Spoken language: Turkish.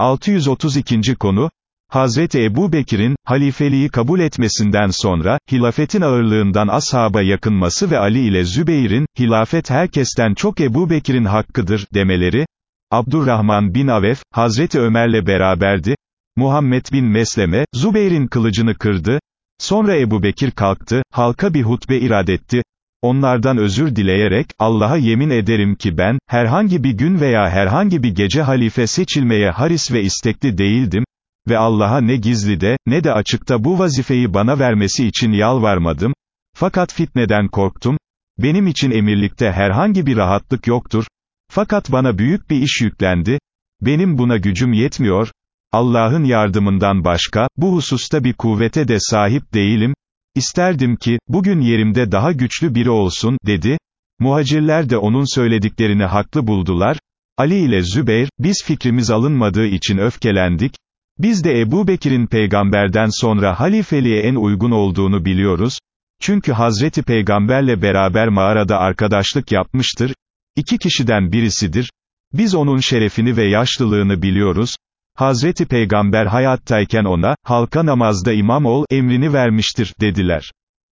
632. konu, Hazreti Ebu Bekir'in, halifeliği kabul etmesinden sonra, hilafetin ağırlığından ashaba yakınması ve Ali ile Zübeyir'in, hilafet herkesten çok Ebu Bekir'in hakkıdır, demeleri, Abdurrahman bin Avef, Hazreti Ömer'le beraberdi, Muhammed bin Mesleme, Zübeyir'in kılıcını kırdı, sonra Ebu Bekir kalktı, halka bir hutbe irad etti, onlardan özür dileyerek, Allah'a yemin ederim ki ben, herhangi bir gün veya herhangi bir gece halife seçilmeye haris ve istekli değildim, ve Allah'a ne gizlide, ne de açıkta bu vazifeyi bana vermesi için yalvarmadım, fakat fitneden korktum, benim için emirlikte herhangi bir rahatlık yoktur, fakat bana büyük bir iş yüklendi, benim buna gücüm yetmiyor, Allah'ın yardımından başka, bu hususta bir kuvvete de sahip değilim, İsterdim ki, bugün yerimde daha güçlü biri olsun, dedi, muhacirler de onun söylediklerini haklı buldular, Ali ile Zübeyr, biz fikrimiz alınmadığı için öfkelendik, biz de Ebu Bekir'in peygamberden sonra halifeliğe en uygun olduğunu biliyoruz, çünkü Hazreti Peygamberle beraber mağarada arkadaşlık yapmıştır, iki kişiden birisidir, biz onun şerefini ve yaşlılığını biliyoruz, Hazreti Peygamber hayattayken ona, halka namazda imam ol, emrini vermiştir, dediler.